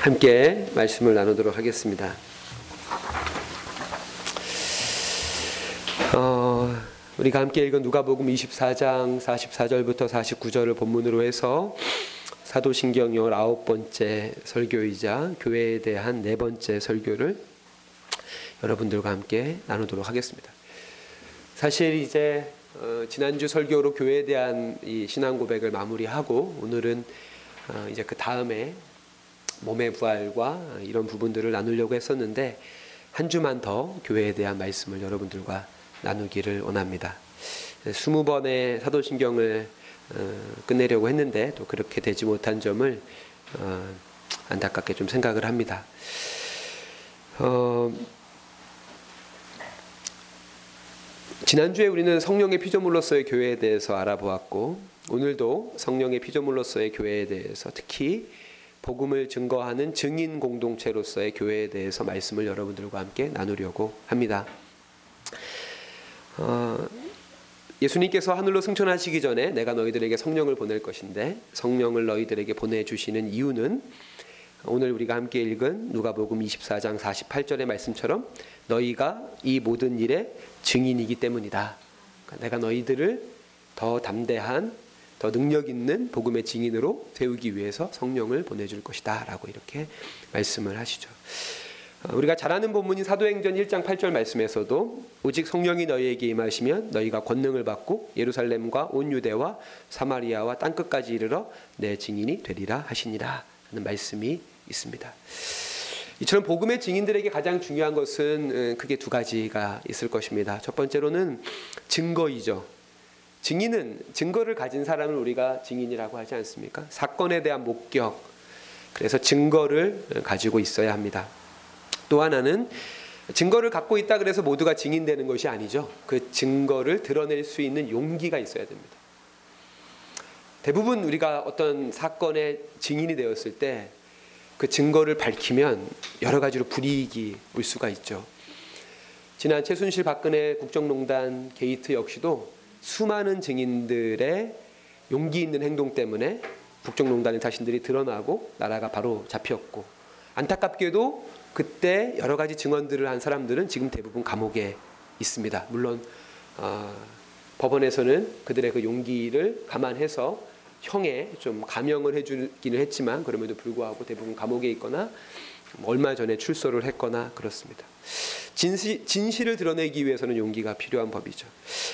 함께 말씀을 나누도록 하겠습니다. 어, 우리가 함께 읽은 누가복음 24장 44절부터 49절을 본문으로 해서 사도신경 19번째 설교이자 교회에 대한 네 번째 설교를 여러분들과 함께 나누도록 하겠습니다. 사실 이제 어, 지난주 설교로 교회에 대한 이 신앙 고백을 마무리하고 오늘은 어, 이제 그 다음에 몸의 부활과 이런 부분들을 나누려고 했었는데 한 주만 더 교회에 대한 말씀을 여러분들과 나누기를 원합니다. 20번의 사도신경을 어, 끝내려고 했는데 또 그렇게 되지 못한 점을 어, 안타깝게 좀 생각을 합니다. 어, 지난주에 우리는 성령의 피조물로서의 교회에 대해서 알아보았고 오늘도 성령의 피조물로서의 교회에 대해서 특히 복음을 증거하는 증인 공동체로서의 교회에 대해서 말씀을 여러분들과 함께 나누려고 합니다. 어, 예수님께서 하늘로 승천하시기 전에 내가 너희들에게 성령을 보낼 것인데 성령을 너희들에게 보내주시는 이유는 오늘 우리가 함께 읽은 누가복음 24장 48절의 말씀처럼 너희가 이 모든 일의 증인이기 때문이다. 그러니까 내가 너희들을 더 담대한 더 능력 있는 복음의 증인으로 세우기 위해서 성령을 보내줄 것이다 라고 이렇게 말씀을 하시죠. 어, 우리가 잘 아는 본문인 사도행전 1장 8절 말씀에서도 오직 성령이 너희에게 임하시면 너희가 권능을 받고 예루살렘과 온 유대와 사마리아와 땅 끝까지 이르러 내 증인이 되리라 하시니라 하는 말씀이 있습니다. 이처럼 복음의 증인들에게 가장 중요한 것은 크게 두 가지가 있을 것입니다. 첫 번째로는 증거이죠. 증인은 증거를 가진 사람을 우리가 증인이라고 하지 않습니까? 사건에 대한 목격. 그래서 증거를 가지고 있어야 합니다. 또 하나는 증거를 갖고 있다 그래서 모두가 증인되는 것이 아니죠. 그 증거를 드러낼 수 있는 용기가 있어야 됩니다. 대부분 우리가 어떤 사건의 증인이 되었을 때 그 증거를 밝히면 여러 가지로 불이익이 올 수가 있죠. 지난 최순실 박근혜 국정농단 게이트 역시도 수많은 증인들의 용기 있는 행동 때문에 국정농단의 진실들이 드러나고 나라가 바로 잡혔고 안타깝게도 그때 여러 가지 증언들을 한 사람들은 지금 대부분 감옥에 있습니다. 물론 어, 법원에서는 그들의 그 용기를 감안해서 형에 좀 감형을 해주기는 했지만 그럼에도 불구하고 대부분 감옥에 있거나 얼마 전에 출소를 했거나 그렇습니다. 진실, 진실을 드러내기 위해서는 용기가 필요한 법이죠.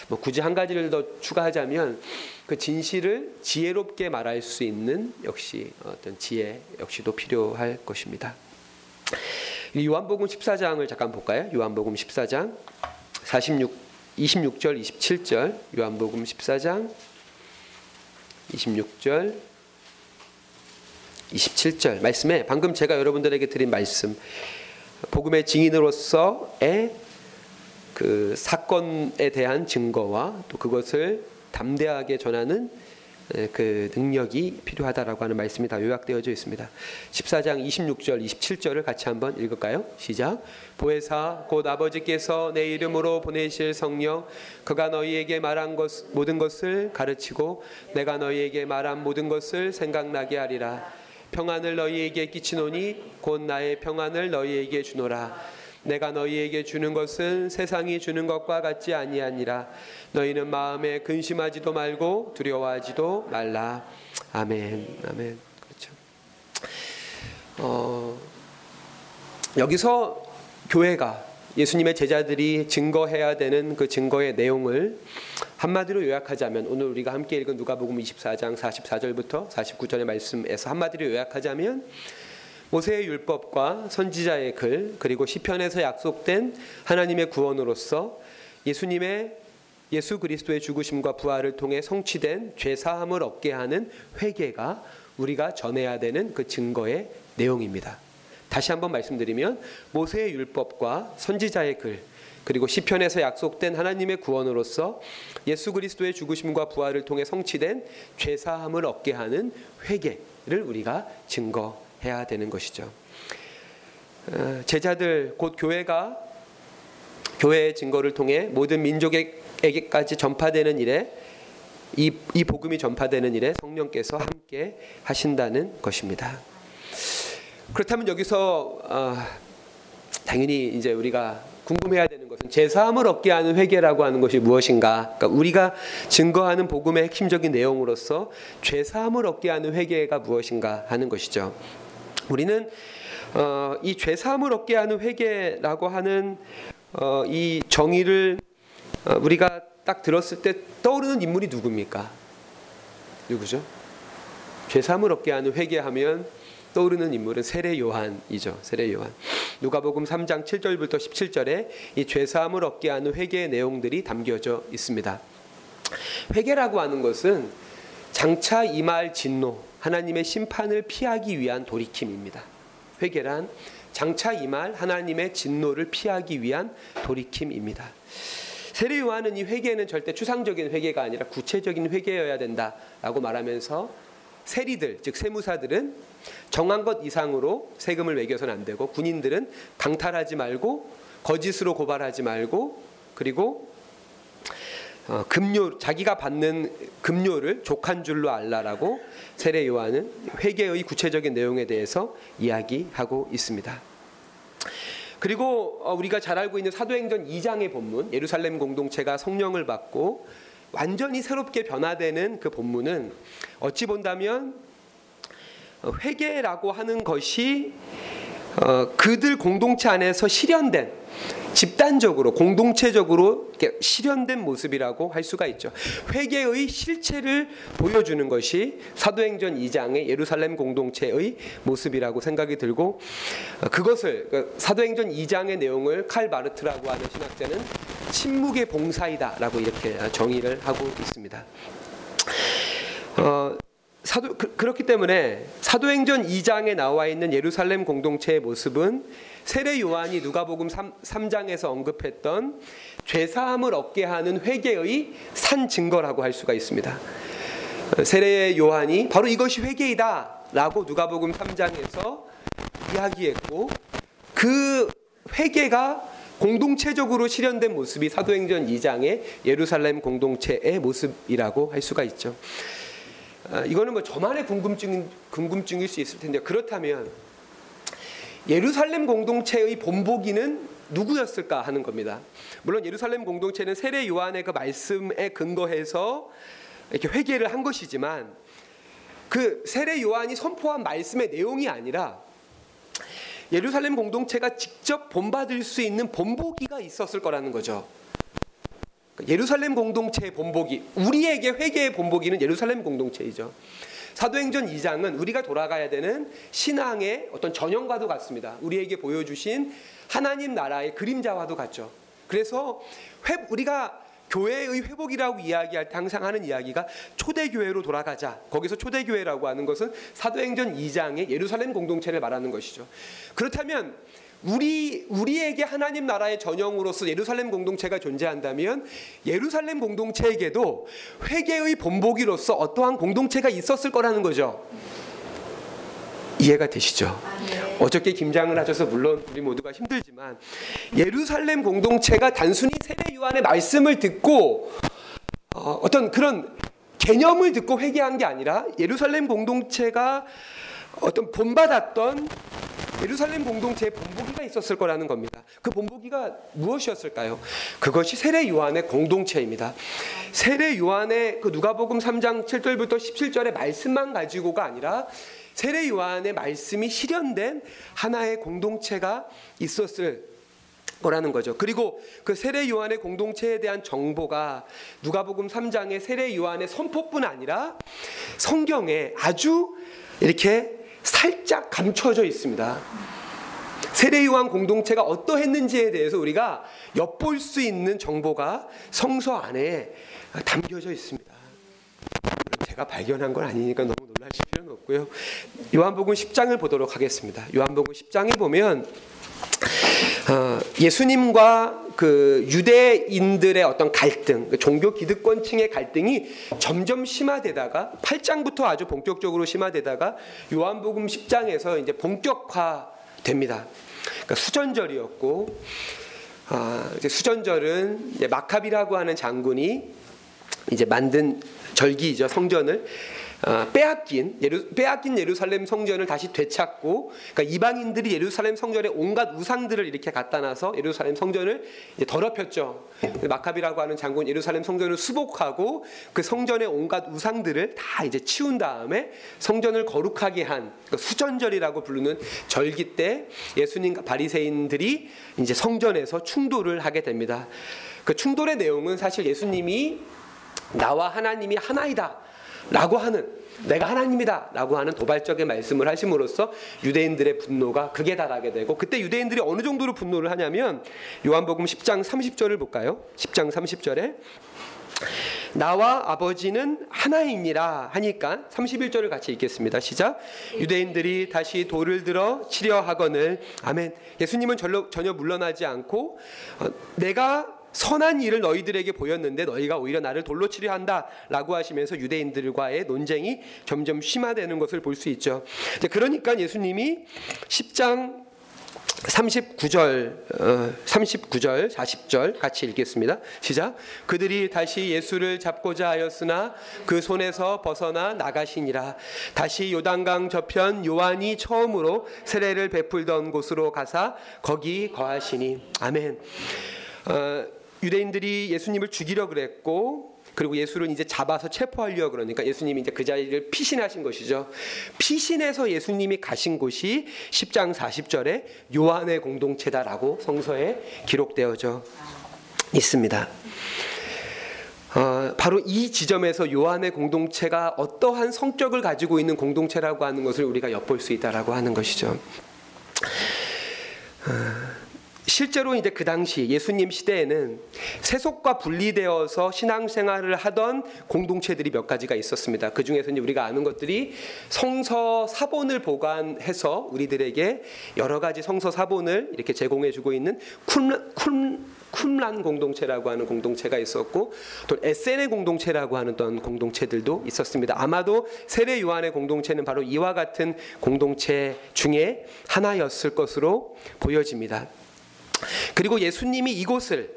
뭐 굳이 한 가지를 더 추가하자면 그 진실을 지혜롭게 말할 수 있는 역시 어떤 지혜 역시도 필요할 것입니다. 요한복음 14장을 잠깐 볼까요? 요한복음 14장 46 26절 27절 요한복음 14장 26절 27절 말씀에 방금 제가 여러분들에게 드린 말씀 복음의 증인으로서의 그 사건에 대한 증거와 또 그것을 담대하게 전하는 그 능력이 필요하다라고 하는 말씀이 다 요약되어져 있습니다. 14장 26절, 27절을 같이 한번 읽을까요? 시작. 보혜사 곧 아버지께서 내 이름으로 보내실 성령 그가 너희에게 말한 것 모든 것을 가르치고 내가 너희에게 말한 모든 것을 생각나게 하리라. 평안을 너희에게 끼치노니 곧 나의 평안을 너희에게 주노라. 내가 너희에게 주는 것은 세상이 주는 것과 같지 아니하니라. 너희는 마음에 근심하지도 말고 두려워하지도 말라. 아멘. 아멘. 그렇죠. 어, 여기서 교회가 예수님의 제자들이 증거해야 되는 그 증거의 내용을 한마디로 요약하자면 오늘 우리가 함께 읽은 누가복음 24장 44절부터 49절의 말씀에서 한마디로 요약하자면 모세의 율법과 선지자의 글 그리고 시편에서 약속된 하나님의 구원으로서 예수님의 예수 그리스도의 죽으심과 부활을 통해 성취된 죄 사함을 얻게 하는 회개가 우리가 전해야 되는 그 증거의 내용입니다. 다시 한번 말씀드리면 모세의 율법과 선지자의 글 그리고 시편에서 약속된 하나님의 구원으로서 예수 그리스도의 죽으심과 부활을 통해 성취된 죄 사함을 얻게 하는 회개를 우리가 증거 해야 되는 것이죠. 어, 제자들 곧 교회가 교회의 증거를 통해 모든 민족에게까지 전파되는 일에 이, 이 복음이 전파되는 일에 성령께서 함께 하신다는 것입니다. 그렇다면 여기서 어, 당연히 이제 우리가 궁금해야 되는 것은 제사함을 얻게 하는 회개라고 하는 것이 무엇인가? 그러니까 우리가 증거하는 복음의 핵심적인 내용으로서 죄사함을 얻게 하는 회개가 무엇인가 하는 것이죠. 우리는 어, 이 죄사함을 얻게 하는 회개라고 하는 어, 이 정의를 어, 우리가 딱 들었을 때 떠오르는 인물이 누굽니까? 누구죠? 죄사함을 얻게 하는 회개하면 떠오르는 인물은 세례 요한이죠. 세례 요한. 누가복음 3장 7절부터 17절에 이 죄사함을 얻게 하는 회개의 내용들이 담겨져 있습니다. 회개라고 하는 것은 장차 임할 진노, 하나님의 심판을 피하기 위한 돌이킴입니다. 회개란 장차 임할 하나님의 진노를 피하기 위한 돌이킴입니다. 세례 요한은 이 회개는 절대 추상적인 회개가 아니라 구체적인 회개여야 된다라고 말하면서 세리들 즉 세무사들은 정한 것 이상으로 세금을 매겨서는 안 되고 군인들은 강탈하지 말고 거짓으로 고발하지 말고 그리고 어, 금료 자기가 받는 금료를 족한 줄로 알라라고 세례 요한은 회개의 구체적인 내용에 대해서 이야기하고 있습니다. 그리고 어, 우리가 잘 알고 있는 사도행전 2장의 본문 예루살렘 공동체가 성령을 받고 완전히 새롭게 변화되는 그 본문은 어찌 본다면 회개라고 하는 것이 어, 그들 공동체 안에서 실현된 집단적으로 공동체적으로 실현된 모습이라고 할 수가 있죠. 회개의 실체를 보여주는 것이 사도행전 2장의 예루살렘 공동체의 모습이라고 생각이 들고 어, 그것을 그 사도행전 2장의 내용을 칼 마르트라고 하는 신학자는 침묵의 봉사이다라고 이렇게 정의를 하고 있습니다. 어, 사도 그, 렇기 때문에 사도행전 2장에 나와 있는 예루살렘 공동체의 모습은 세례 요한이 누가복음 3, 3장에서 언급했던 죄 사함을 얻게 하는 회개의 산 증거라고 할 수가 있습니다. 세례 요한이 바로 이것이 회개이다라고 누가복음 3장에서 이야기했고 그 회개가 공동체적으로 실현된 모습이 사도행전 2장의 예루살렘 공동체의 모습이라고 할 수가 있죠. 아, 이거는 뭐 저만의 궁금증 궁금증일 수 있을 텐데 그렇다면 예루살렘 공동체의 본보기는 누구였을까 하는 겁니다. 물론 예루살렘 공동체는 세례 요한의 그 말씀에 근거해서 이렇게 회개를 한 것이지만 그 세례 요한이 선포한 말씀의 내용이 아니라 예루살렘 공동체가 직접 본받을 수 있는 본보기가 있었을 거라는 거죠. 예루살렘 공동체의 본보기, 우리에게 회개의 본보기는 예루살렘 공동체이죠. 사도행전 2장은 우리가 돌아가야 되는 신앙의 어떤 전형과도 같습니다. 우리에게 보여주신 하나님 나라의 그림자와도 같죠. 그래서 회, 우리가 교회의 회복이라고 이야기할 때 항상 하는 이야기가 초대교회로 돌아가자. 거기서 초대교회라고 하는 것은 사도행전 2장의 예루살렘 공동체를 말하는 것이죠. 그렇다면 우리 우리에게 하나님 나라의 전형으로서 예루살렘 공동체가 존재한다면 예루살렘 공동체에게도 회개의 본보기로서 어떠한 공동체가 있었을 거라는 거죠. 이해가 되시죠? 어저께 김장을 하셔서 물론 우리 모두가 힘들지만 예루살렘 공동체가 단순히 세례 요한의 말씀을 듣고 어, 어떤 그런 개념을 듣고 회개한 게 아니라 예루살렘 공동체가 어떤 본받았던 예루살렘 공동체에 본보기가 있었을 거라는 겁니다. 그 본보기가 무엇이었을까요? 그것이 세례 요한의 공동체입니다. 세례 요한의 그 누가복음 3장 7절부터 17절의 말씀만 가지고가 아니라 세례 요한의 말씀이 실현된 하나의 공동체가 있었을 거라는 거죠. 그리고 그 세례 요한의 공동체에 대한 정보가 누가복음 3장의 세례 요한의 선포뿐 아니라 성경에 아주 이렇게 살짝 감춰져 있습니다. 세례 요한 공동체가 어떠했는지에 대해서 우리가 엿볼 수 있는 정보가 성서 안에 담겨져 있습니다. 제가 발견한 건 아니니까 너무 놀라실 필요는 없고요. 요한복음 10장을 보도록 하겠습니다. 요한복음 10장에 보면 어, 예수님과 그 유대인들의 어떤 갈등, 그 종교 기득권층의 갈등이 점점 심화되다가 8장부터 아주 본격적으로 심화되다가 요한복음 10장에서 이제 본격화 됩니다. 그러니까 수전절이었고 아, 이제 수전절은 이제 마카비라고 하는 장군이 이제 만든 절기이죠 성전을 아, 빼앗긴 예루, 빼앗긴 예루살렘 성전을 다시 되찾고 그러니까 이방인들이 예루살렘 성전에 온갖 우상들을 이렇게 갖다 놔서 예루살렘 성전을 더럽혔죠. 마카비라고 하는 장군 예루살렘 성전을 수복하고 그 성전의 온갖 우상들을 다 이제 치운 다음에 성전을 거룩하게 한 그러니까 수전절이라고 부르는 절기 때 예수님과 바리새인들이 이제 성전에서 충돌을 하게 됩니다. 그 충돌의 내용은 사실 예수님이 나와 하나님이 하나이다. 라고 하는 내가 하나님이다 라고 하는 도발적인 말씀을 하심으로써 유대인들의 분노가 극에 달하게 되고 그때 유대인들이 어느 정도로 분노를 하냐면 요한복음 10장 30절을 볼까요? 10장 30절에 나와 아버지는 하나이니라 하니까 31절을 같이 읽겠습니다. 시작. 유대인들이 다시 돌을 들어 치려 하거늘 아멘. 예수님은 전혀 물러나지 않고 어, 내가 선한 일을 너희들에게 보였는데 너희가 오히려 나를 돌로 치려 한다라고 하시면서 유대인들과의 논쟁이 점점 심화되는 것을 볼 수 있죠. 그러니까 예수님이 10장 39절, 어, 39절, 40절 같이 읽겠습니다. 시작. 그들이 다시 예수를 잡고자 하였으나 그 손에서 벗어나 나가시니라. 다시 요단강 저편 요한이 처음으로 세례를 베풀던 곳으로 가사 거기 거하시니. 아멘. 어, 유대인들이 예수님을 죽이려 그랬고 그리고 예수를 이제 잡아서 체포하려 그러니까 예수님이 이제 그 자리를 피신하신 것이죠. 피신해서 예수님이 가신 곳이 10장 40절에 요한의 공동체다라고 성서에 기록되어져 있습니다. 어, 바로 이 지점에서 요한의 공동체가 어떠한 성격을 가지고 있는 공동체라고 하는 것을 우리가 엿볼 수 있다라고 하는 것이죠. 어, 실제로 이제 그 당시 예수님 시대에는 세속과 분리되어서 신앙생활을 하던 공동체들이 몇 가지가 있었습니다. 그 중에서 이제 우리가 아는 것들이 성서 사본을 보관해서 우리들에게 여러 가지 성서 사본을 이렇게 제공해주고 있는 쿰, 쿰, 쿰란 공동체라고 하는 공동체가 있었고 또 에센의 공동체라고 하는 어떤 공동체들도 있었습니다. 아마도 세례 요한의 공동체는 바로 이와 같은 공동체 중에 하나였을 것으로 보여집니다. 그리고 예수님이 이곳을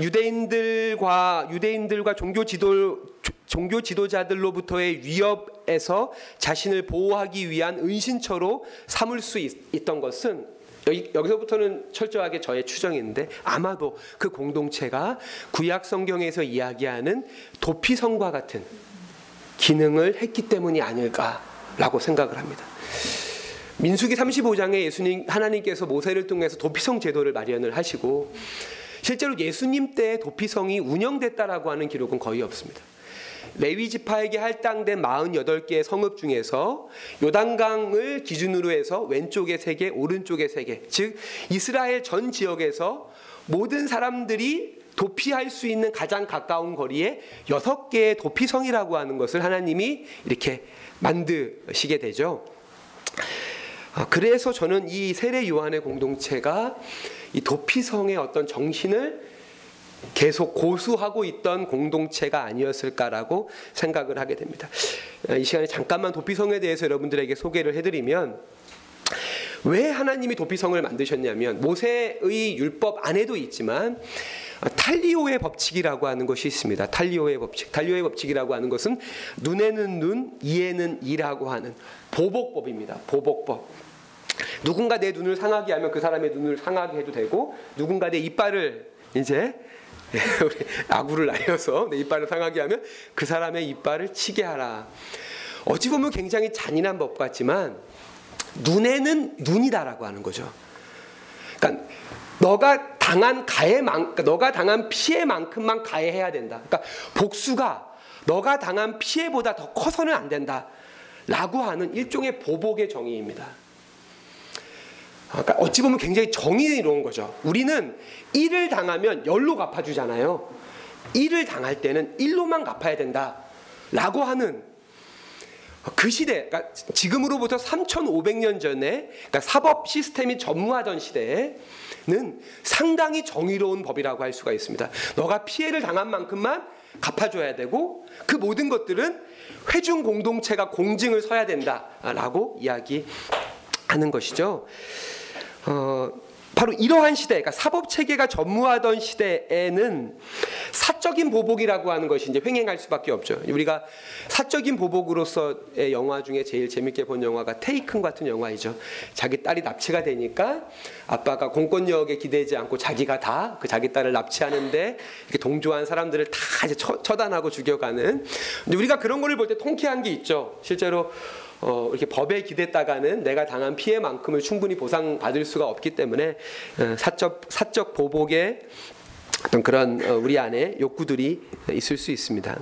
유대인들과 유대인들과 종교 지도 종교 지도자들로부터의 위협에서 자신을 보호하기 위한 은신처로 삼을 수 있, 던 것은 여기, 여기서부터는 철저하게 저의 추정인데 아마도 그 공동체가 구약 성경에서 이야기하는 도피성과 같은 기능을 했기 때문이 아닐까라고 생각을 합니다. 민수기 35장에 예수님 하나님께서 모세를 통해서 도피성 제도를 마련을 하시고 실제로 예수님 때 도피성이 운영됐다라고 하는 기록은 거의 없습니다. 레위 지파에게 할당된 48개의 성읍 중에서 요단강을 기준으로 해서 왼쪽에 3개, 오른쪽에 3개, 즉 이스라엘 전 지역에서 모든 사람들이 도피할 수 있는 가장 가까운 거리에 6개의 도피성이라고 하는 것을 하나님이 이렇게 만드시게 되죠. 아, 그래서 저는 이 세례 요한의 공동체가 이 도피성의 어떤 정신을 계속 고수하고 있던 공동체가 아니었을까라고 생각을 하게 됩니다. 아, 이 시간에 잠깐만 도피성에 대해서 여러분들에게 소개를 해드리면 왜 하나님이 도피성을 만드셨냐면 모세의 율법 안에도 있지만 탈리오의 법칙이라고 하는 것이 있습니다. 탈리오의 법칙. 탈리오의 법칙이라고 하는 것은 눈에는 눈, 이에는 이라고 하는 보복법입니다. 보복법. 누군가 내 눈을 상하게 하면 그 사람의 눈을 상하게 해도 되고 누군가 내 이빨을 이제 우리 아구를 날려서 내 이빨을 상하게 하면 그 사람의 이빨을 치게 하라. 어찌 보면 굉장히 잔인한 법 같지만 눈에는 눈이다라고 하는 거죠. 그러니까 너가 당한 가해만 그러니까 너가 당한 피해만큼만 가해해야 된다. 그러니까 복수가 너가 당한 피해보다 더 커서는 안 된다 라고 하는 일종의 보복의 정의입니다. 그러니까 어찌 보면 굉장히 정의로운 거죠. 우리는 일을 당하면 열로 갚아주잖아요. 일을 당할 때는 일로만 갚아야 된다 라고 하는 그 시대, 그러니까 지금으로부터 3,500년 전에 그러니까 사법 시스템이 전무하던 시대에는 상당히 정의로운 법이라고 할 수가 있습니다. 너가 피해를 당한 만큼만 갚아줘야 되고 그 모든 것들은 회중 공동체가 공증을 서야 된다라고 이야기하는 것이죠. 어, 바로 이러한 시대, 그러니까 사법 체계가 전무하던 시대에는 사적인 보복이라고 하는 것이 이제 횡행할 수밖에 없죠. 우리가 사적인 보복으로서의 영화 중에 제일 재밌게 본 영화가 테이큰 같은 영화이죠. 자기 딸이 납치가 되니까 아빠가 공권력에 기대지 않고 자기가 다 그 자기 딸을 납치하는데 이렇게 동조한 사람들을 다 이제 처, 처단하고 죽여가는. 근데 우리가 그런 거를 볼 때 통쾌한 게 있죠. 실제로 어, 이렇게 법에 기댔다가는 내가 당한 피해만큼을 충분히 보상받을 수가 없기 때문에 어, 사적 사적 보복의 어떤 그런 어, 우리 안에 욕구들이 있을 수 있습니다.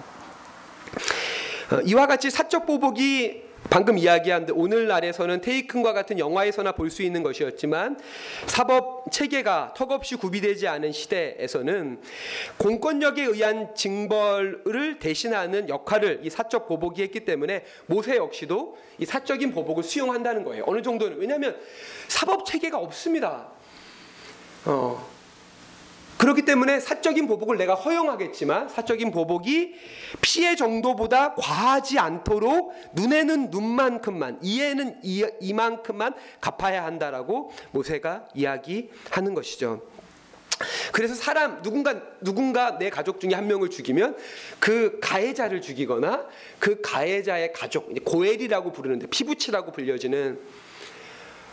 어, 이와 같이 사적 보복이 방금 이야기한 오늘날에서는 테이큰과 같은 영화에서나 볼 수 있는 것이었지만 사법 체계가 턱없이 구비되지 않은 시대에서는 공권력에 의한 징벌을 대신하는 역할을 이 사적 보복이 했기 때문에 모세 역시도 이 사적인 보복을 수용한다는 거예요. 어느 정도는 왜냐하면 사법 체계가 없습니다. 어, 그렇기 때문에 사적인 보복을 내가 허용하겠지만 사적인 보복이 피해 정도보다 과하지 않도록 눈에는 눈만큼만 이에는 이, 이만큼만 갚아야 한다라고 모세가 이야기하는 것이죠. 그래서 사람 누군가 누군가 내 가족 중에 한 명을 죽이면 그 가해자를 죽이거나 그 가해자의 가족 고엘이라고 부르는데 피부치라고 불려지는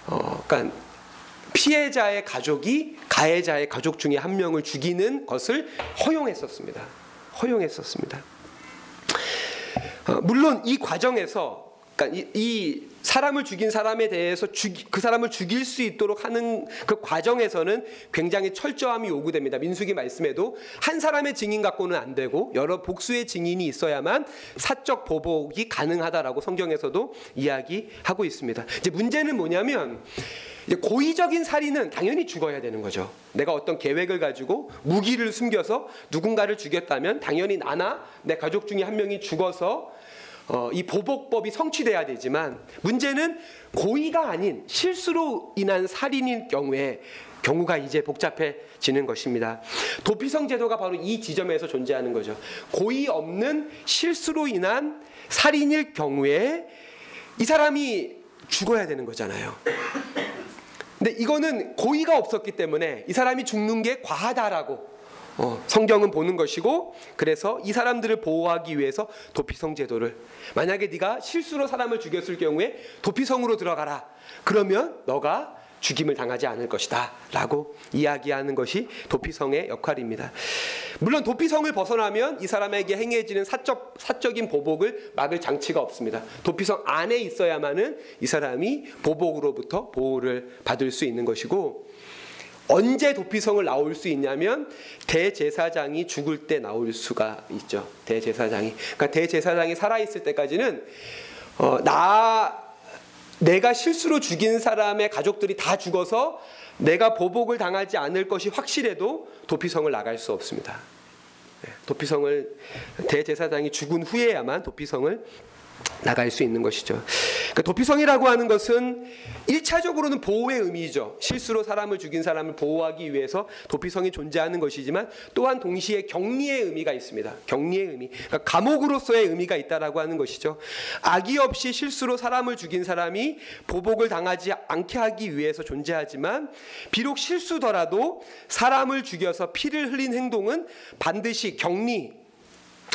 어 그러니까 피해자의 가족이 가해자의 가족 중에 한 명을 죽이는 것을 허용했었습니다. 허용했었습니다. 어, 물론 이 과정에서 그러니까 이, 이, 사람을 죽인 사람에 대해서 죽이, 그 사람을 죽일 수 있도록 하는 그 과정에서는 굉장히 철저함이 요구됩니다. 민수기 말씀에도 한 사람의 증인 갖고는 안 되고 여러 복수의 증인이 있어야만 사적 보복이 가능하다라고 성경에서도 이야기하고 있습니다. 이제 문제는 뭐냐면 고의적인 살인은 당연히 죽어야 되는 거죠. 내가 어떤 계획을 가지고 무기를 숨겨서 누군가를 죽였다면 당연히 나나 내 가족 중에 한 명이 죽어서 어, 이 보복법이 성취돼야 되지만 문제는 고의가 아닌 실수로 인한 살인일 경우에 경우가 이제 복잡해지는 것입니다. 도피성 제도가 바로 이 지점에서 존재하는 거죠. 고의 없는 실수로 인한 살인일 경우에 이 사람이 죽어야 되는 거잖아요. 근데 이거는 고의가 없었기 때문에 이 사람이 죽는 게 과하다라고 어, 성경은 보는 것이고 그래서 이 사람들을 보호하기 위해서 도피성 제도를 만약에 네가 실수로 사람을 죽였을 경우에 도피성으로 들어가라. 그러면 너가 죽임을 당하지 않을 것이다. 라고 이야기하는 것이 도피성의 역할입니다. 물론 도피성을 벗어나면 이 사람에게 행해지는 사적, 사적인 보복을 막을 장치가 없습니다. 도피성 안에 있어야만은 이 사람이 보복으로부터 보호를 받을 수 있는 것이고 언제 도피성을 나올 수 있냐면 대제사장이 죽을 때 나올 수가 있죠. 대제사장이. 그러니까 대제사장이 살아 있을 때까지는 어, 나 내가 실수로 죽인 사람의 가족들이 다 죽어서 내가 보복을 당하지 않을 것이 확실해도 도피성을 나갈 수 없습니다. 네, 도피성을 대제사장이 죽은 후에야만 도피성을 나갈 수 있는 것이죠. 그러니까 도피성이라고 하는 것은 1차적으로는 보호의 의미죠. 실수로 사람을 죽인 사람을 보호하기 위해서 도피성이 존재하는 것이지만 또한 동시에 격리의 의미가 있습니다. 격리의 의미. 그러니까 감옥으로서의 의미가 있다라고 하는 것이죠. 악의 없이 실수로 사람을 죽인 사람이 보복을 당하지 않게 하기 위해서 존재하지만 비록 실수더라도 사람을 죽여서 피를 흘린 행동은 반드시 격리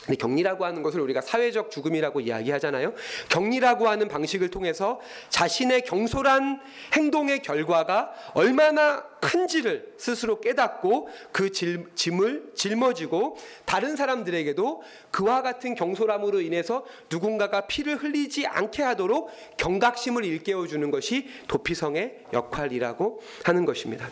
근데 격리라고 하는 것을 우리가 사회적 죽음이라고 이야기하잖아요. 격리라고 하는 방식을 통해서 자신의 경솔한 행동의 결과가 얼마나 큰지를 스스로 깨닫고 그 짐을 짊어지고 다른 사람들에게도 그와 같은 경솔함으로 인해서 누군가가 피를 흘리지 않게 하도록 경각심을 일깨워 주는 것이 도피성의 역할이라고 하는 것입니다.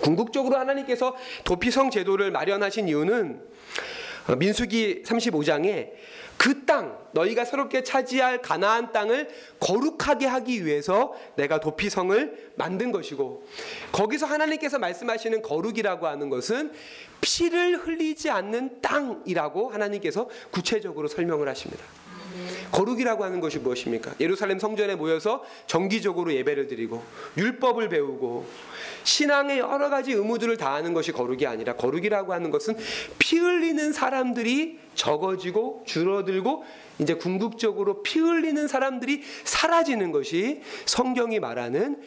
궁극적으로 하나님께서 도피성 제도를 마련하신 이유는 어, 민수기 35장에 그 땅, 너희가 새롭게 차지할 가나안 땅을 거룩하게 하기 위해서 내가 도피성을 만든 것이고 거기서 하나님께서 말씀하시는 거룩이라고 하는 것은 피를 흘리지 않는 땅이라고 하나님께서 구체적으로 설명을 하십니다. 거룩이라고 하는 것이 무엇입니까? 예루살렘 성전에 모여서 정기적으로 예배를 드리고 율법을 배우고 신앙의 여러 가지 의무들을 다하는 것이 거룩이 아니라 거룩이라고 하는 것은 피 흘리는 사람들이 적어지고 줄어들고 이제 궁극적으로 피 흘리는 사람들이 사라지는 것이 성경이 말하는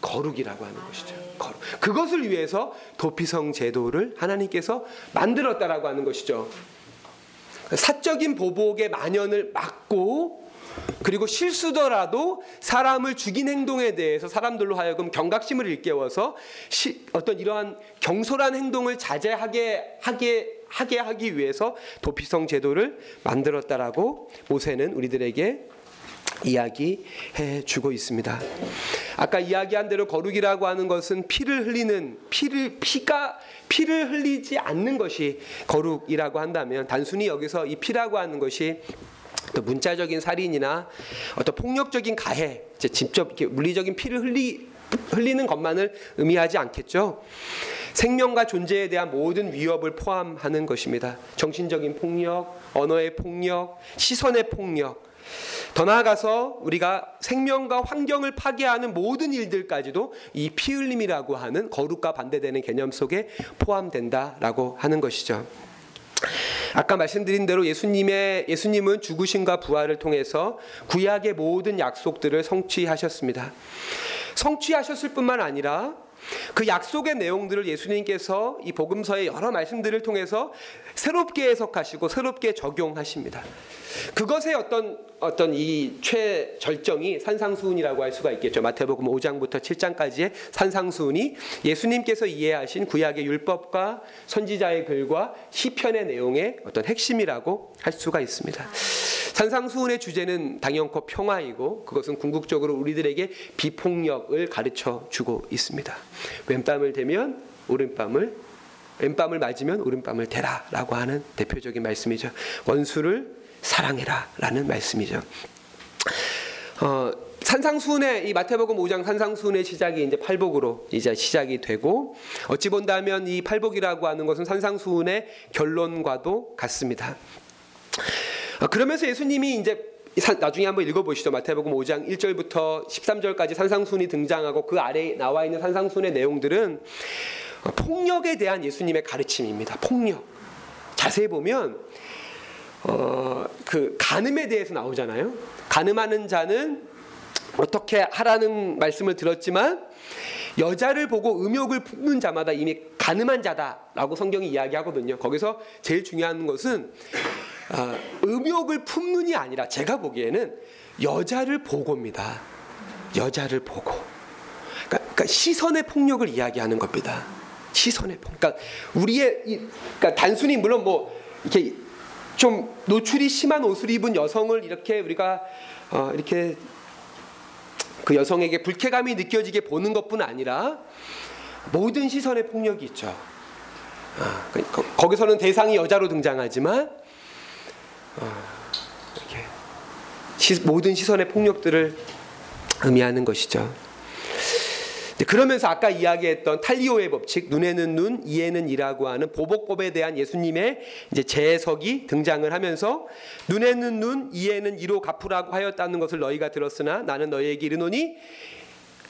거룩이라고 하는 것이죠. 거룩. 그것을 위해서 도피성 제도를 하나님께서 만들었다라고 하는 것이죠. 사적인 보복의 만연을 막고 그리고 실수더라도 사람을 죽인 행동에 대해서 사람들로 하여금 경각심을 일깨워서 시, 어떤 이러한 경솔한 행동을 자제하게 하게 하게 하기 위해서 도피성 제도를 만들었다라고 모세는 우리들에게 이야기해 주고 있습니다. 아까 이야기한 대로 거룩이라고 하는 것은 피를 흘리는 피를 피가 피를 흘리지 않는 것이 거룩이라고 한다면 단순히 여기서 이 피라고 하는 것이 또 문자적인 살인이나 어떤 폭력적인 가해, 직접 이렇게 물리적인 피를 흘리 흘리는 것만을 의미하지 않겠죠. 생명과 존재에 대한 모든 위협을 포함하는 것입니다. 정신적인 폭력, 언어의 폭력, 시선의 폭력, 더 나아가서 우리가 생명과 환경을 파괴하는 모든 일들까지도 이 피 흘림이라고 하는 거룩과 반대되는 개념 속에 포함된다라고 하는 것이죠. 아까 말씀드린 대로 예수님의 예수님은 죽으심과 부활을 통해서 구약의 모든 약속들을 성취하셨습니다. 성취하셨을 뿐만 아니라 그 약속의 내용들을 예수님께서 이 복음서의 여러 말씀들을 통해서 새롭게 해석하시고 새롭게 적용하십니다. 그것의 어떤 어떤 이 최절정이 산상수훈이라고 할 수가 있겠죠. 마태복음 5장부터 7장까지의 산상수훈이 예수님께서 이해하신 구약의 율법과 선지자의 글과 시편의 내용의 어떤 핵심이라고 할 수가 있습니다. 산상수훈의 주제는 당연코 평화이고 그것은 궁극적으로 우리들에게 비폭력을 가르쳐 주고 있습니다. 왼뺨을 대면 오른뺨을 왼뺨을 맞으면 오른뺨을 대라라고 하는 대표적인 말씀이죠. 원수를 사랑해라 라는 말씀이죠. 어, 산상수훈의 이 마태복음 5장 산상수훈의 시작이 이제 팔복으로 이제 시작이 되고 어찌 본다면 이 팔복이라고 하는 것은 산상수훈의 결론과도 같습니다. 어, 그러면서 예수님이 이제 나중에 한번 읽어보시죠. 마태복음 5장 1절부터 13절까지 산상순이 등장하고 그 아래에 나와 있는 산상순의 내용들은 폭력에 대한 예수님의 가르침입니다. 폭력. 자세히 보면 어, 그 간음에 대해서 나오잖아요. 간음하는 자는 어떻게 하라는 말씀을 들었지만 여자를 보고 음욕을 품는 자마다 이미 간음한 자다라고 성경이 이야기하거든요. 거기서 제일 중요한 것은 어, 음욕을 품는이 아니라 제가 보기에는 여자를 보고입니다. 여자를 보고. 그러니까, 그러니까 시선의 폭력을 이야기하는 겁니다. 시선의 폭. 그러니까 우리의 그러니까 단순히 물론 뭐 이렇게 좀 노출이 심한 옷을 입은 여성을 이렇게 우리가 어, 이렇게 그 여성에게 불쾌감이 느껴지게 보는 것뿐 아니라 모든 시선의 폭력이 있죠. 어, 거기서는 대상이 여자로 등장하지만 어, 시, 모든 시선의 폭력들을 의미하는 것이죠. 그러면서 아까 이야기했던 탈리오의 법칙, 눈에는 눈, 이에는 이라고 하는 보복법에 대한 예수님의 이제 재해석이 등장을 하면서 눈에는 눈, 이에는 이로 갚으라고 하였다는 것을 너희가 들었으나 나는 너희에게 이르노니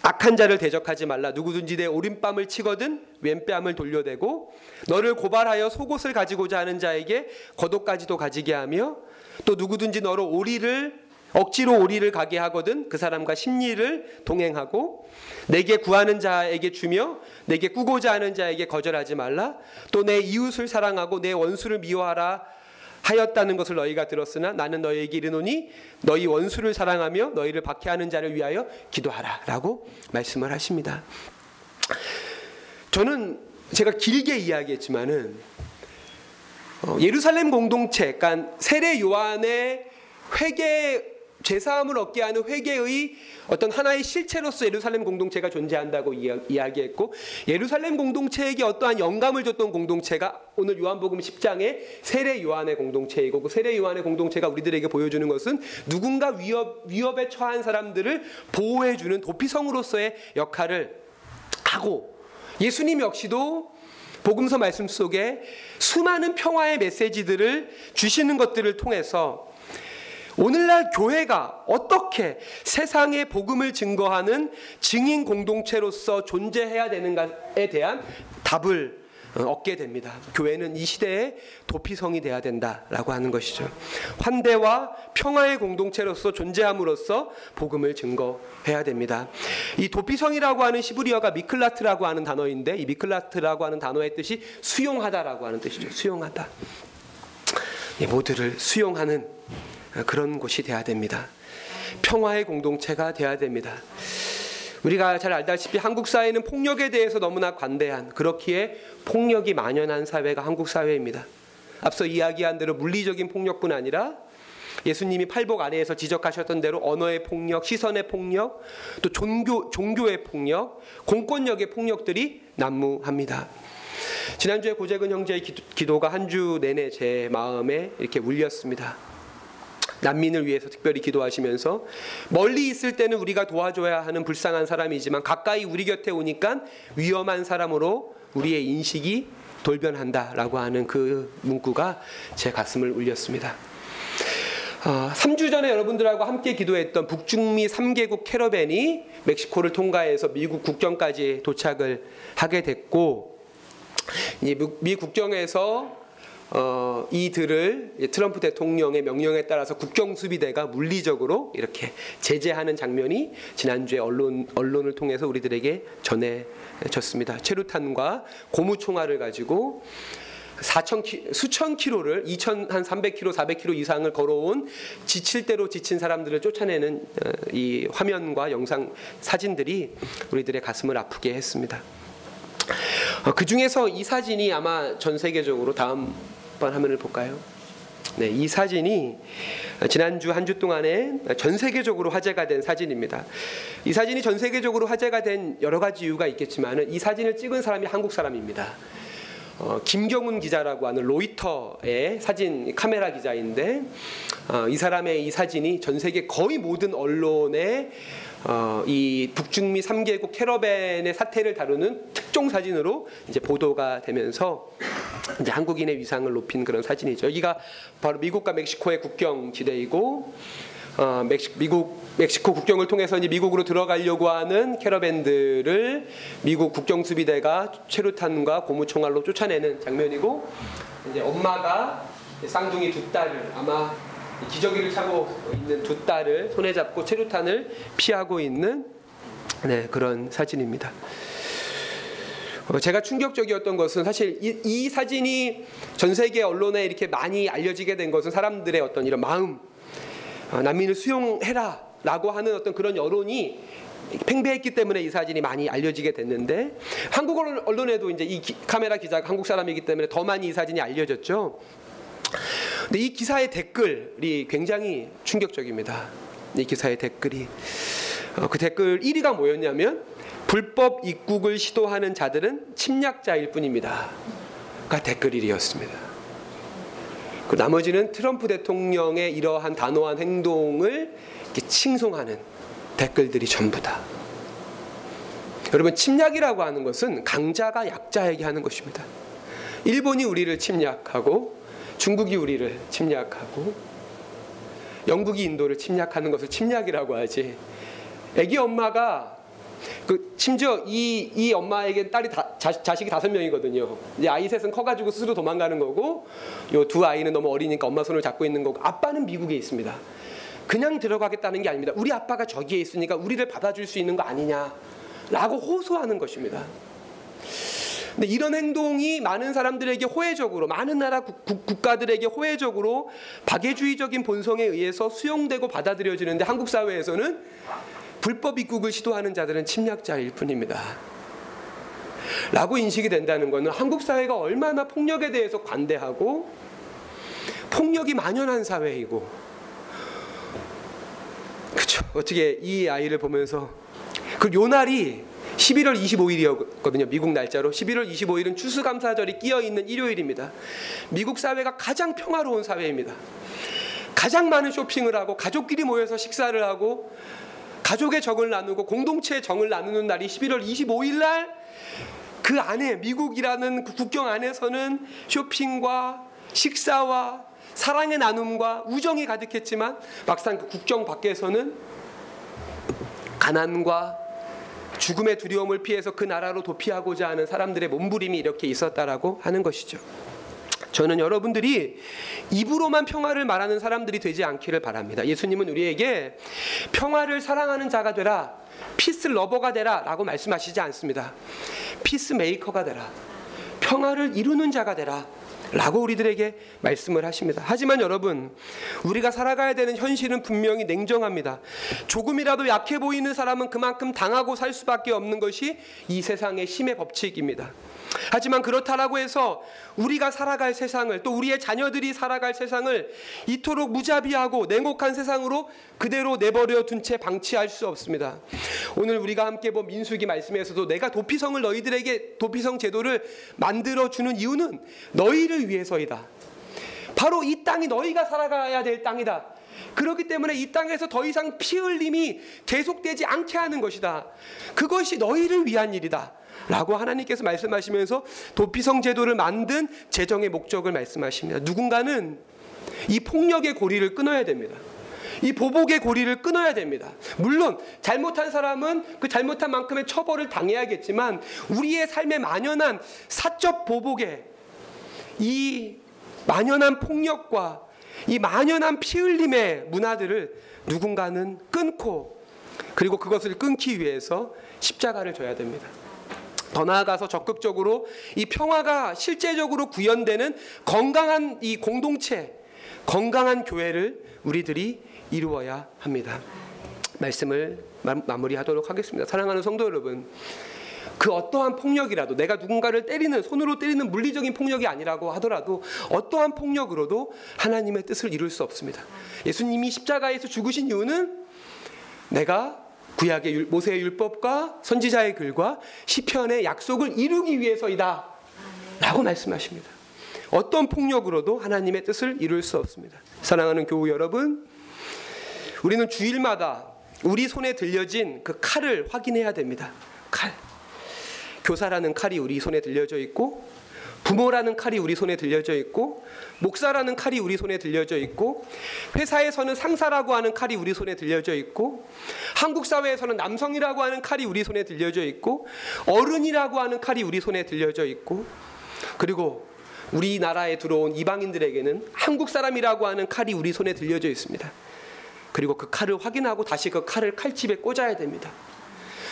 악한 자를 대적하지 말라. 누구든지 내 오른뺨을 치거든 왼뺨을 돌려대고 너를 고발하여 속옷을 가지고자 하는 자에게 겉옷까지도 가지게 하며 또 누구든지 너로 오리를 억지로 오리를 가게 하거든 그 사람과 심리를 동행하고 내게 구하는 자에게 주며 내게 꾸고자 하는 자에게 거절하지 말라 또 내 이웃을 사랑하고 내 원수를 미워하라 하였다는 것을 너희가 들었으나 나는 너희에게 이르노니 너희 원수를 사랑하며 너희를 박해하는 자를 위하여 기도하라라고 말씀을 하십니다. 저는 제가 길게 이야기했지만은 어, 예루살렘 공동체, 그러니까 세례 요한의 회개 죄사함을 얻게 하는 회개의 어떤 하나의 실체로서 예루살렘 공동체가 존재한다고 이야기했고 예루살렘 공동체에게 어떠한 영감을 줬던 공동체가 오늘 요한복음 10장의 세례 요한의 공동체이고 그 세례 요한의 공동체가 우리들에게 보여주는 것은 누군가 위협 위협에 처한 사람들을 보호해 주는 도피성으로서의 역할을 하고 예수님 역시도 복음서 말씀 속에 수많은 평화의 메시지들을 주시는 것들을 통해서 오늘날 교회가 어떻게 세상의 복음을 증거하는 증인 공동체로서 존재해야 되는가에 대한 답을 어, 얻게 됩니다. 교회는 이 시대의 도피성이 돼야 된다라고 하는 것이죠. 환대와 평화의 공동체로서 존재함으로써 복음을 증거해야 됩니다. 이 도피성이라고 하는 시브리어가 미클라트라고 하는 단어인데 이 미클라트라고 하는 단어의 뜻이 수용하다라고 하는 뜻이죠. 수용하다. 이 모두를 수용하는 그런 곳이 돼야 됩니다. 평화의 공동체가 돼야 됩니다. 우리가 잘 알다시피 한국 사회는 폭력에 대해서 너무나 관대한 그렇기에 폭력이 만연한 사회가 한국 사회입니다. 앞서 이야기한 대로 물리적인 폭력뿐 아니라 예수님이 팔복 아래에서 지적하셨던 대로 언어의 폭력, 시선의 폭력, 또 종교 종교의 폭력, 공권력의 폭력들이 난무합니다. 지난주에 고재근 형제의 기도, 가 한 주 내내 제 마음에 이렇게 울렸습니다. 난민을 위해서 특별히 기도하시면서 멀리 있을 때는 우리가 도와줘야 하는 불쌍한 사람이지만 가까이 우리 곁에 오니까 위험한 사람으로 우리의 인식이 돌변한다라고 하는 그 문구가 제 가슴을 울렸습니다. 어, 3주 전에 여러분들하고 함께 기도했던 북중미 3개국 캐러밴이 멕시코를 통과해서 미국 국경까지 도착을 하게 됐고 미 국경에서 어, 이들을 트럼프 대통령의 명령에 따라서 국경수비대가 물리적으로 이렇게 제재하는 장면이 지난주에 언론, 언론을 통해서 우리들에게 전해졌습니다. 체류탄과 고무총알을 가지고 4천 키, 수천 킬로를 2천 한 300킬로, 400킬로 이상을 걸어온 지칠 대로 지친 사람들을 쫓아내는 어, 이 화면과 영상 사진들이 우리들의 가슴을 아프게 했습니다. 어, 그 중에서 이 사진이 아마 전 세계적으로 다음 번 화면을 볼까요? 네, 이 사진이 지난주 한 주 동안에 전 세계적으로 화제가 된 사진입니다. 이 사진이 전 세계적으로 화제가 된 여러 가지 이유가 있겠지만 이 사진을 찍은 사람이 한국 사람입니다. 어, 김경훈 기자라고 하는 로이터의 사진 카메라 기자인데 어, 이 사람의 이 사진이 전 세계 거의 모든 언론에 어, 이 북중미 3개국 캐러밴의 사태를 다루는 특종 사진으로 이제 보도가 되면서 이제 한국인의 위상을 높인 그런 사진이죠. 여기가 바로 미국과 멕시코의 국경 지대이고 어, 멕시, 미국 멕시코 국경을 통해서 이제 미국으로 들어가려고 하는 캐러밴들을 미국 국경 수비대가 최루탄과 고무총알로 쫓아내는 장면이고 이제 엄마가 쌍둥이 두 딸을 아마 기저귀를 차고 있는 두 딸을 손에 잡고 체류탄을 피하고 있는 네, 그런 사진입니다. 어, 제가 충격적이었던 것은 사실 이, 이, 사진이 전 세계 언론에 이렇게 많이 알려지게 된 것은 사람들의 어떤 이런 마음, 어, 난민을 수용해라 라고 하는 어떤 그런 여론이 팽배했기 때문에 이 사진이 많이 알려지게 됐는데 한국 언론에도 이제 이 기, 카메라 기자가 한국 사람이기 때문에 더 많이 이 사진이 알려졌죠. 근데 이 기사의 댓글이 굉장히 충격적입니다. 이 기사의 댓글이 어, 그 댓글 1위가 뭐였냐면 불법 입국을 시도하는 자들은 침략자일 뿐입니다. 가 댓글 1위였습니다. 그 나머지는 트럼프 대통령의 이러한 단호한 행동을 칭송하는 댓글들이 전부다. 여러분 침략이라고 하는 것은 강자가 약자에게 하는 것입니다. 일본이 우리를 침략하고 중국이 우리를 침략하고 영국이 인도를 침략하는 것을 침략이라고 하지. 애기 엄마가 그 심지어 이, 이 엄마에게 딸이 다, 자, 자식이 다섯 명이거든요. 이제 아이 셋은 커가지고 스스로 도망가는 거고 요 두 아이는 너무 어리니까 엄마 손을 잡고 있는 거고 아빠는 미국에 있습니다. 그냥 들어가겠다는 게 아닙니다. 우리 아빠가 저기에 있으니까 우리를 받아줄 수 있는 거 아니냐라고 호소하는 것입니다. 근데 이런 행동이 많은 사람들에게 호혜적으로 많은 나라 국, 국가들에게 호혜적으로 박애주의적인 본성에 의해서 수용되고 받아들여지는데 한국 사회에서는 불법 입국을 시도하는 자들은 침략자일 뿐입니다. 라고 인식이 된다는 것은 한국 사회가 얼마나 폭력에 대해서 관대하고 폭력이 만연한 사회이고 그렇죠. 어떻게 이 아이를 보면서 그 요날이 11월 25일이었거든요. 미국 날짜로. 11월 25일은 추수감사절이 끼어 있는 일요일입니다. 미국 사회가 가장 평화로운 사회입니다. 가장 많은 쇼핑을 하고 가족끼리 모여서 식사를 하고 가족의 정을 나누고 공동체의 정을 나누는 날이 11월 25일 날 그 안에 미국이라는 그 국경 안에서는 쇼핑과 식사와 사랑의 나눔과 우정이 가득했지만 막상 그 국경 밖에서는 가난과 죽음의 두려움을 피해서 그 나라로 도피하고자 하는 사람들의 몸부림이 이렇게 있었다라고 하는 것이죠. 저는 여러분들이 입으로만 평화를 말하는 사람들이 되지 않기를 바랍니다. 예수님은 우리에게 평화를 사랑하는 자가 되라, peace lover가 되라 라고 말씀하시지 않습니다. peacemaker가 되라, 평화를 이루는 자가 되라. 라고 우리들에게 말씀을 하십니다. 하지만 여러분, 우리가 살아가야 되는 현실은 분명히 냉정합니다. 조금이라도 약해 보이는 사람은 그만큼 당하고 살 수밖에 없는 것이 이 세상의 힘의 법칙입니다. 하지만 그렇다라고 해서 우리가 살아갈 세상을 또 우리의 자녀들이 살아갈 세상을 이토록 무자비하고 냉혹한 세상으로 그대로 내버려 둔 채 방치할 수 없습니다. 오늘 우리가 함께 본 민수기 말씀에서도 내가 도피성을 너희들에게 도피성 제도를 만들어 주는 이유는 너희를 위해서이다. 바로 이 땅이 너희가 살아가야 될 땅이다. 그렇기 때문에 이 땅에서 더 이상 피 흘림이 계속되지 않게 하는 것이다. 그것이 너희를 위한 일이다. 라고 하나님께서 말씀하시면서 도피성 제도를 만든 재정의 목적을 말씀하십니다. 누군가는 이 폭력의 고리를 끊어야 됩니다. 이 보복의 고리를 끊어야 됩니다. 물론 잘못한 사람은 그 잘못한 만큼의 처벌을 당해야겠지만 우리의 삶에 만연한 사적 보복에 이 만연한 폭력과 이 만연한 피 흘림의 문화들을 누군가는 끊고 그리고 그것을 끊기 위해서 십자가를 져야 됩니다. 더 나아가서 적극적으로 이 평화가 실제적으로 구현되는 건강한 이 공동체, 건강한 교회를 우리들이 이루어야 합니다. 말씀을 마무리하도록 하겠습니다. 사랑하는 성도 여러분, 그 어떠한 폭력이라도 내가 누군가를 때리는 손으로 때리는 물리적인 폭력이 아니라고 하더라도 어떠한 폭력으로도 하나님의 뜻을 이룰 수 없습니다. 예수님이 십자가에서 죽으신 이유는 내가 구약의 모세의 율법과 선지자의 글과 시편의 약속을 이루기 위해서이다. 라고 말씀하십니다. 어떤 폭력으로도 하나님의 뜻을 이룰 수 없습니다. 사랑하는 교우 여러분, 우리는 주일마다 우리 손에 들려진 그 칼을 확인해야 됩니다. 칼. 교사라는 칼이 우리 손에 들려져 있고 부모라는 칼이 우리 손에 들려져 있고 목사라는 칼이 우리 손에 들려져 있고 회사에서는 상사라고 하는 칼이 우리 손에 들려져 있고 한국 사회에서는 남성이라고 하는 칼이 우리 손에 들려져 있고 어른이라고 하는 칼이 우리 손에 들려져 있고 그리고 우리나라에 들어온 이방인들에게는 한국 사람이라고 하는 칼이 우리 손에 들려져 있습니다. 그리고 그 칼을 확인하고 다시 그 칼을 칼집에 꽂아야 됩니다.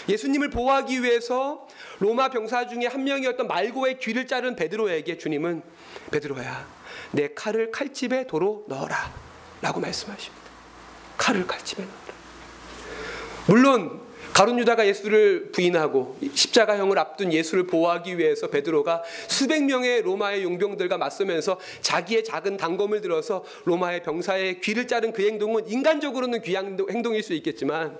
예수님을 보호하기 위해서 로마 병사 중에 한 명이었던 말고의 귀를 자른 베드로에게 주님은 베드로야 내 칼을 칼집에 도로 넣어라 라고 말씀하십니다. 칼을 칼집에 넣어라. 물론 가룟 유다가 예수를 부인하고 십자가형을 앞둔 예수를 보호하기 위해서 베드로가 수백 명의 로마의 용병들과 맞서면서 자기의 작은 단검을 들어서 로마의 병사의 귀를 자른 그 행동은 인간적으로는 귀한 행동일 수 있겠지만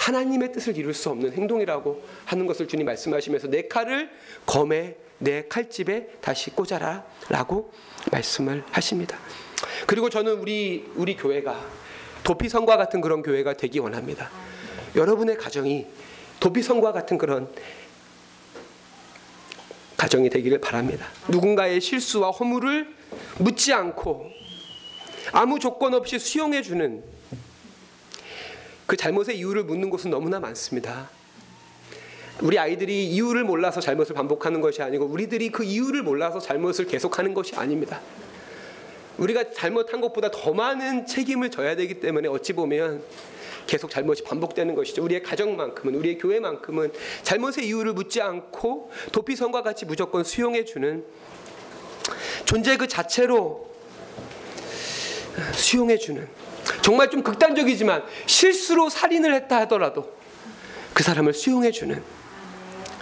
하나님의 뜻을 이룰 수 없는 행동이라고 하는 것을 주님 말씀하시면서 내 칼을 검에 내 칼집에 다시 꽂아라라고 말씀을 하십니다. 그리고 저는 우리 우리 교회가 도피성과 같은 그런 교회가 되기 원합니다. 여러분의 가정이 도피성과 같은 그런 가정이 되기를 바랍니다. 누군가의 실수와 허물을 묻지 않고 아무 조건 없이 수용해 주는 그 잘못의 이유를 묻는 곳은 너무나 많습니다. 우리 아이들이 이유를 몰라서 잘못을 반복하는 것이 아니고 우리들이 그 이유를 몰라서 잘못을 계속하는 것이 아닙니다. 우리가 잘못한 것보다 더 많은 책임을 져야 되기 때문에 어찌 보면 계속 잘못이 반복되는 것이죠. 우리의 가정만큼은 우리의 교회만큼은 잘못의 이유를 묻지 않고 도피성과 같이 무조건 수용해 주는 존재 그 자체로 수용해 주는 정말 좀 극단적이지만 실수로 살인을 했다 하더라도 그 사람을 수용해 주는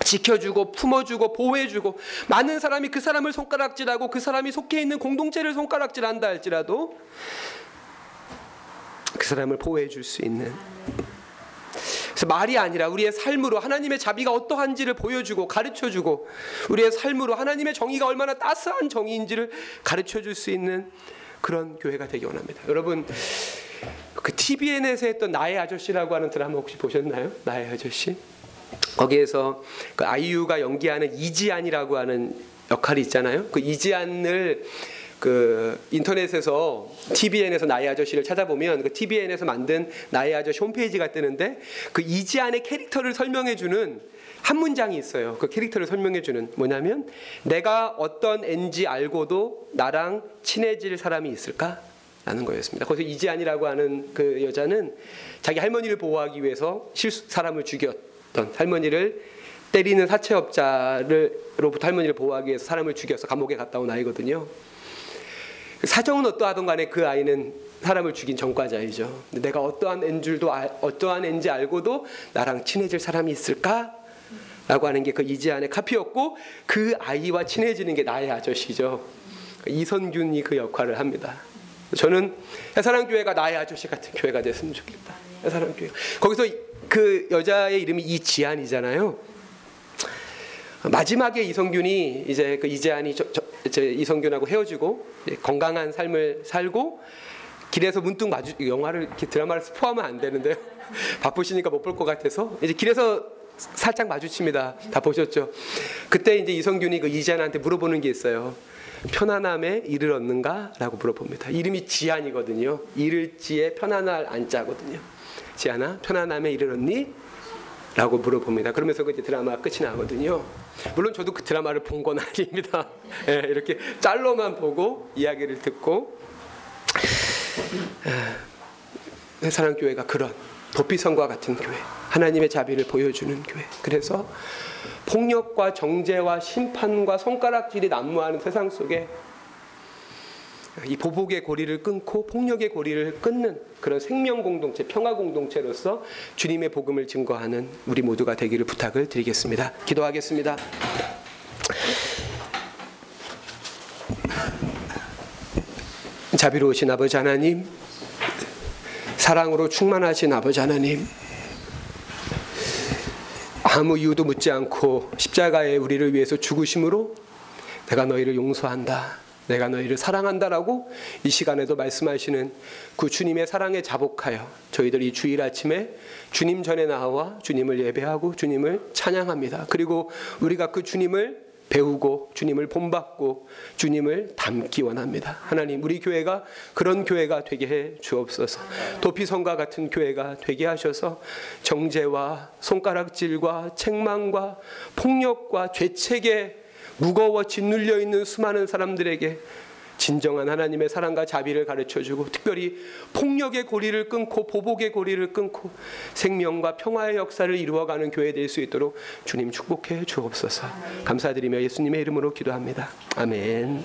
지켜주고 품어주고 보호해주고 많은 사람이 그 사람을 손가락질하고 그 사람이 속해 있는 공동체를 손가락질한다 할지라도 그 사람을 보호해 줄 수 있는 그래서 말이 아니라 우리의 삶으로 하나님의 자비가 어떠한지를 보여주고 가르쳐주고 우리의 삶으로 하나님의 정의가 얼마나 따스한 정의인지를 가르쳐 줄 수 있는 그런 교회가 되기 원합니다. 여러분 그 TVN에서 했던 나의 아저씨라고 하는 드라마 혹시 보셨나요? 나의 아저씨. 거기에서 그 아이유가 연기하는 이지안이라고 하는 역할이 있잖아요. 그 이지안을 그 인터넷에서 TVN에서 나의 아저씨를 찾아보면 그 TVN에서 만든 나의 아저씨 홈페이지가 뜨는데 그 이지안의 캐릭터를 설명해 주는 한 문장이 있어요. 그 캐릭터를 설명해 주는 뭐냐면 내가 어떤 애인지 알고도 나랑 친해질 사람이 있을까? 라는 거였습니다. 거기서 이지안이라고 하는 그 여자는 자기 할머니를 보호하기 위해서 실수 사람을 죽였던 할머니를 때리는 사채업자로부터 할머니를 보호하기 위해서 사람을 죽여서 감옥에 갔다 온 아이거든요. 사정은 어떠하든 간에 그 아이는 사람을 죽인 전과자이죠. 내가 어떠한 앤 줄도 알- 어떠한 앤지 알고도 나랑 친해질 사람이 있을까? 라고 하는 게 그 이지안의 카피였고 그 아이와 친해지는 게 나의 아저씨죠. 이선균이 그 역할을 합니다. 저는 해사랑 교회가 나의 아저씨 같은 교회가 됐으면 좋겠다. 해사랑 교회. 거기서 그 여자의 이름이 이지안이잖아요. 마지막에 이성균이 이제 그 이재한이 저, 저, 이성균하고 헤어지고 건강한 삶을 살고 길에서 문득 마주 영화를 드라마를 스포하면 안 되는데요. 바쁘시니까 못 볼 것 같아서 이제 길에서 살짝 마주칩니다. 다 보셨죠? 그때 이제 이성균이 그 이재한한테 물어보는 게 있어요. 편안함에 이를 얻는가라고 물어봅니다. 이름이 지안이거든요. 이를지에 편안할 안자거든요. 지안아, 편안함에 이를 얻니? 라고 물어봅니다. 그러면서 그 드라마 끝이 나거든요. 물론 저도 그 드라마를 본 건 아닙니다. 예, 이렇게 짤로만 보고 이야기를 듣고 예, 사랑교회가 그런 도피성과 같은 교회, 하나님의 자비를 보여주는 교회. 그래서 폭력과 정죄와 심판과 손가락질이 난무하는 세상 속에 이 보복의 고리를 끊고 폭력의 고리를 끊는 그런 생명 공동체, 평화 공동체로서 주님의 복음을 증거하는 우리 모두가 되기를 부탁을 드리겠습니다. 기도하겠습니다. 자비로우신 아버지 하나님, 사랑으로 충만하신 아버지 하나님, 아무 이유도 묻지 않고 십자가에 우리를 위해서 죽으심으로 내가 너희를 용서한다. 내가 너희를 사랑한다라고 이 시간에도 말씀하시는 그 주님의 사랑에 자복하여 저희들 이 주일 아침에 주님 전에 나와 주님을 예배하고 주님을 찬양합니다. 그리고 우리가 그 주님을 배우고 주님을 본받고 주님을 닮기 원합니다. 하나님, 우리 교회가 그런 교회가 되게 해 주옵소서. 도피성과 같은 교회가 되게 하셔서 정죄와 손가락질과 책망과 폭력과 죄책에 무거워 짓눌려 있는 수많은 사람들에게 진정한 하나님의 사랑과 자비를 가르쳐 주고 특별히 폭력의 고리를 끊고 보복의 고리를 끊고 생명과 평화의 역사를 이루어가는 교회 될 수 있도록 주님 축복해 주옵소서. 감사드리며 예수님의 이름으로 기도합니다. 아멘.